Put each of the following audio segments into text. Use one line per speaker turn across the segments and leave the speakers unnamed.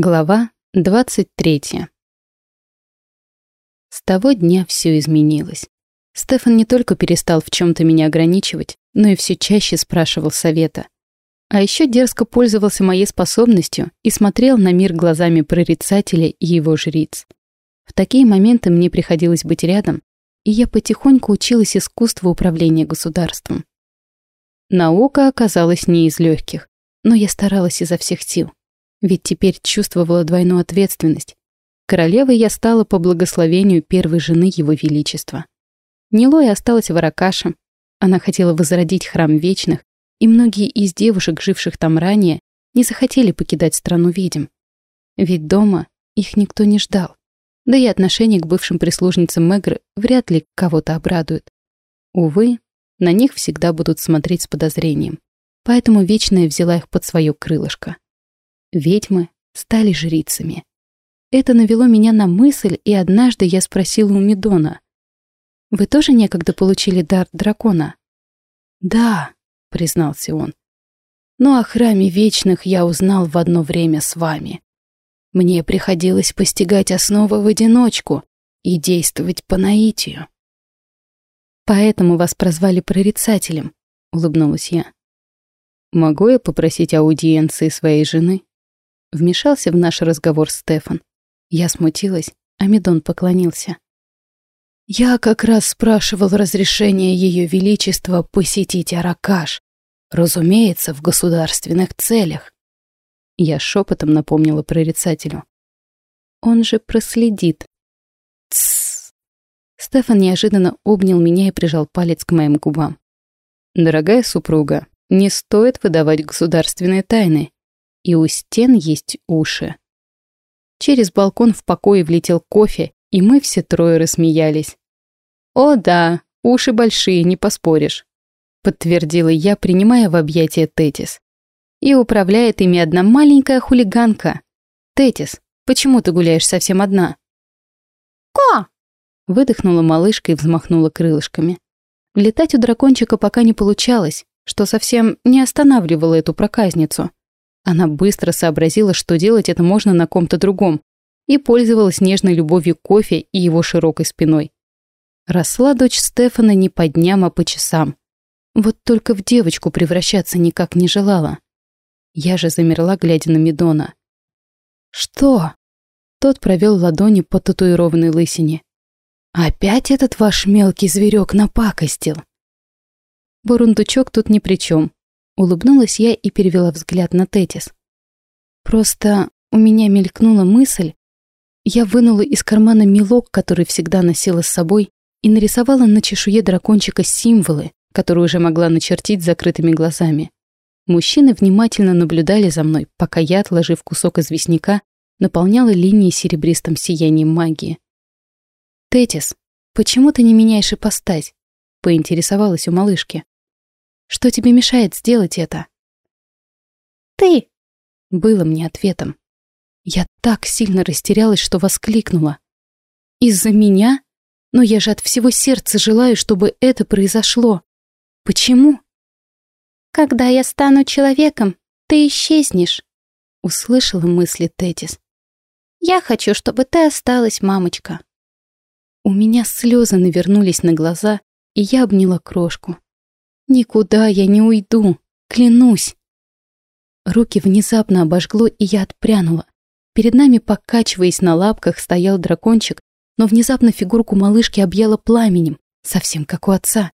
Глава 23 С того дня все изменилось. Стефан не только перестал в чем то меня ограничивать, но и все чаще спрашивал совета. А еще дерзко пользовался моей способностью и смотрел на мир глазами прорицателя и его жриц. В такие моменты мне приходилось быть рядом, и я потихоньку училась искусству управления государством. Наука оказалась не из легких, но я старалась изо всех сил. Ведь теперь чувствовала двойную ответственность. Королевой я стала по благословению первой жены Его Величества. Нилоя осталась в Аракаше. Она хотела возродить храм Вечных, и многие из девушек, живших там ранее, не захотели покидать страну ведьм. Ведь дома их никто не ждал. Да и отношение к бывшим прислужницам Мегры вряд ли кого-то обрадует. Увы, на них всегда будут смотреть с подозрением. Поэтому Вечная взяла их под свое крылышко. Ведьмы стали жрицами. Это навело меня на мысль, и однажды я спросила у Медона. «Вы тоже некогда получили дар дракона?» «Да», — признался он. «Но о храме вечных я узнал в одно время с вами. Мне приходилось постигать основы в одиночку и действовать по наитию». «Поэтому вас прозвали прорицателем», — улыбнулась я. «Могу я попросить аудиенции своей жены?» Вмешался в наш разговор Стефан. Я смутилась, а Медон поклонился. «Я как раз спрашивал разрешение Ее Величества посетить Аракаш. Разумеется, в государственных целях». Я шепотом напомнила прорицателю. «Он же проследит». «Тссс». Стефан неожиданно обнял меня и прижал палец к моим губам. «Дорогая супруга, не стоит выдавать государственные тайны и у стен есть уши. Через балкон в покое влетел кофе, и мы все трое рассмеялись. «О да, уши большие, не поспоришь», — подтвердила я, принимая в объятия Тетис. «И управляет ими одна маленькая хулиганка. Тетис, почему ты гуляешь совсем одна?»
«Ко!»
— выдохнула малышка и взмахнула крылышками. Летать у дракончика пока не получалось, что совсем не останавливало эту проказницу. Она быстро сообразила, что делать это можно на ком-то другом, и пользовалась нежной любовью кофе и его широкой спиной. Росла дочь Стефана не по дням, а по часам. Вот только в девочку превращаться никак не желала. Я же замерла, глядя на Медона. «Что?» Тот провел ладони по татуированной лысине. «Опять этот ваш мелкий зверек напакостил?» Бурундучок тут ни при чем. Улыбнулась я и перевела взгляд на Тетис. Просто у меня мелькнула мысль. Я вынула из кармана мелок, который всегда носила с собой, и нарисовала на чешуе дракончика символы, которые уже могла начертить закрытыми глазами. Мужчины внимательно наблюдали за мной, пока я, отложив кусок известняка, наполняла линии серебристым сиянием магии. «Тетис, почему ты не меняешь ипостась?» — поинтересовалась у малышки. Что тебе мешает сделать это?
Ты!
Было мне ответом. Я так сильно растерялась, что воскликнула. Из-за меня? Но я же от всего сердца желаю, чтобы это произошло. Почему?
Когда я стану человеком, ты исчезнешь. Услышала мысли Тетис. Я хочу, чтобы ты осталась, мамочка.
У меня слезы навернулись на глаза, и я обняла крошку. Никуда я не уйду, клянусь. Руки внезапно обожгло, и я отпрянула. Перед нами, покачиваясь на лапках, стоял дракончик, но внезапно фигурку малышки объяло пламенем, совсем как у отца,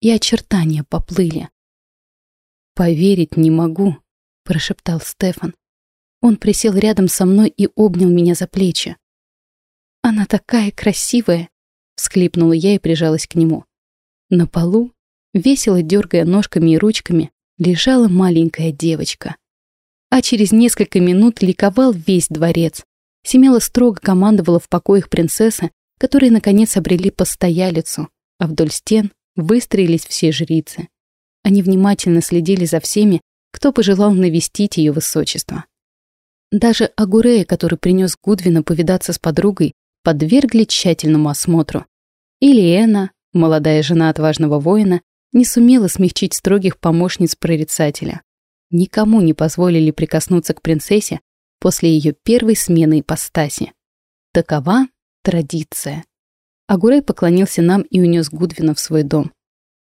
и очертания поплыли. «Поверить не могу», — прошептал Стефан. Он присел рядом со мной и обнял меня за плечи. «Она такая красивая!» — всхлипнула я и прижалась к нему. На полу Весело дергая ножками и ручками, лежала маленькая девочка. А через несколько минут ликовал весь дворец. Семела строго командовала в покоях принцессы, которые наконец обрели постоялицу, а вдоль стен выстроились все жрицы. Они внимательно следили за всеми, кто пожелал навестить ее высочество. Даже Агурея, который принес Гудвина повидаться с подругой, подвергли тщательному осмотру. И Лиэна, молодая жена отважного воина, не сумела смягчить строгих помощниц прорицателя. Никому не позволили прикоснуться к принцессе, после ее первой смены ипостаси. Такова традиция. Агурей поклонился нам и унес Гудвина в свой дом.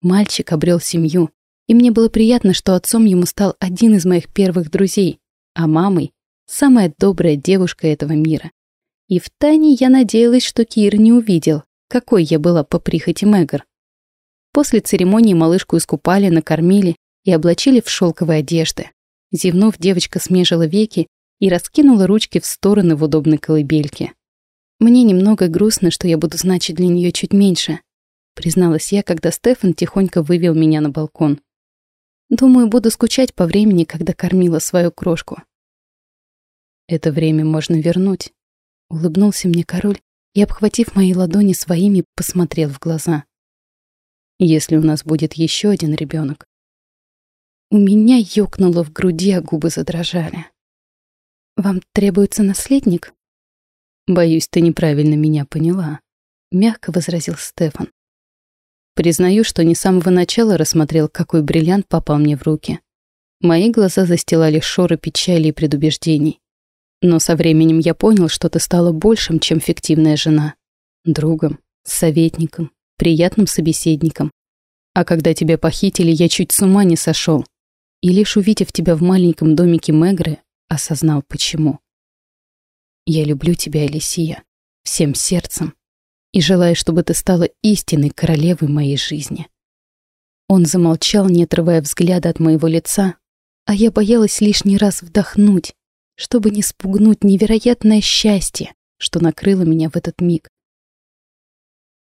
Мальчик обрел семью, и мне было приятно, что отцом ему стал один из моих первых друзей, а мамой — самая добрая девушка этого мира. И втайне я надеялась, что Кир не увидел, какой я была по прихоти Мэггар. После церемонии малышку искупали, накормили и облачили в шелковые одежды. Зевнув, девочка смежила веки и раскинула ручки в стороны в удобной колыбельке. «Мне немного грустно, что я буду значить для нее чуть меньше», призналась я, когда Стефан тихонько вывел меня на балкон. «Думаю, буду скучать по времени, когда кормила свою крошку». «Это время можно вернуть», — улыбнулся мне король и, обхватив мои ладони своими, посмотрел в глаза. «Если у нас будет еще один ребенок, у меня ёкнуло в груди, а губы задрожали. «Вам требуется наследник?» «Боюсь, ты неправильно меня поняла», — мягко возразил Стефан. «Признаю, что не с самого начала рассмотрел, какой бриллиант попал мне в руки. Мои глаза застилали шоры печали и предубеждений. Но со временем я понял, что ты стала большим, чем фиктивная жена. Другом, советником, приятным собеседником. А когда тебя похитили, я чуть с ума не сошел. И лишь увидев тебя в маленьком домике Мегры, осознал почему. Я люблю тебя, Алисия, всем сердцем, и желаю, чтобы ты стала истинной королевой моей жизни. Он замолчал, не отрывая взгляда от моего лица, а я боялась лишний раз вдохнуть, чтобы не спугнуть невероятное счастье, что накрыло меня в этот миг.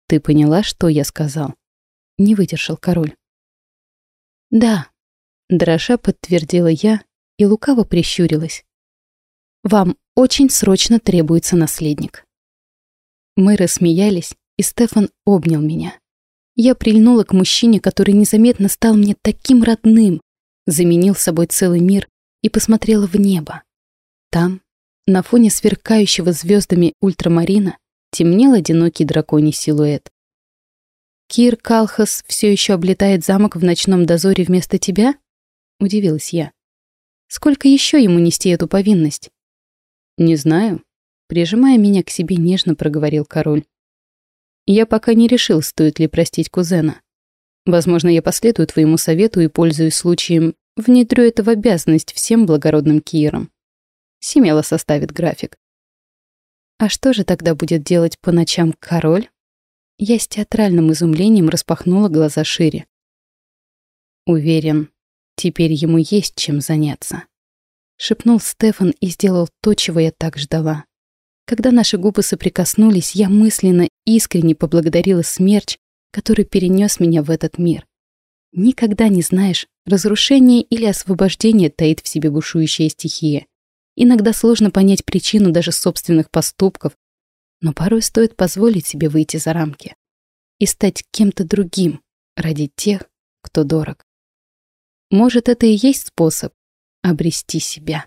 «Ты поняла, что я сказал?» — не выдержал король. «Да», Дрожа подтвердила я и лукаво прищурилась. «Вам очень срочно требуется наследник». Мы рассмеялись, и Стефан обнял меня. Я прильнула к мужчине, который незаметно стал мне таким родным, заменил собой целый мир и посмотрела в небо. Там, на фоне сверкающего звездами ультрамарина, темнел одинокий драконий силуэт. «Кир Калхас все еще облетает замок в ночном дозоре вместо тебя?» — удивилась я. «Сколько еще ему нести эту повинность?» «Не знаю», — прижимая меня к себе нежно проговорил король. «Я пока не решил, стоит ли простить кузена. Возможно, я последую твоему совету и, пользуясь случаем, внедрю это в обязанность всем благородным киерам. Семело составит график. А что же тогда будет делать по ночам король? Я с театральным изумлением распахнула глаза шире. Уверен, Теперь ему есть чем заняться. Шепнул Стефан и сделал то, чего я так ждала. Когда наши губы соприкоснулись, я мысленно искренне поблагодарила смерч, который перенес меня в этот мир. Никогда не знаешь, разрушение или освобождение таит в себе бушующая стихия. Иногда сложно понять причину даже собственных поступков, но порой стоит позволить себе выйти за рамки и стать кем-то другим ради тех, кто дорог. Может, это и есть способ обрести себя.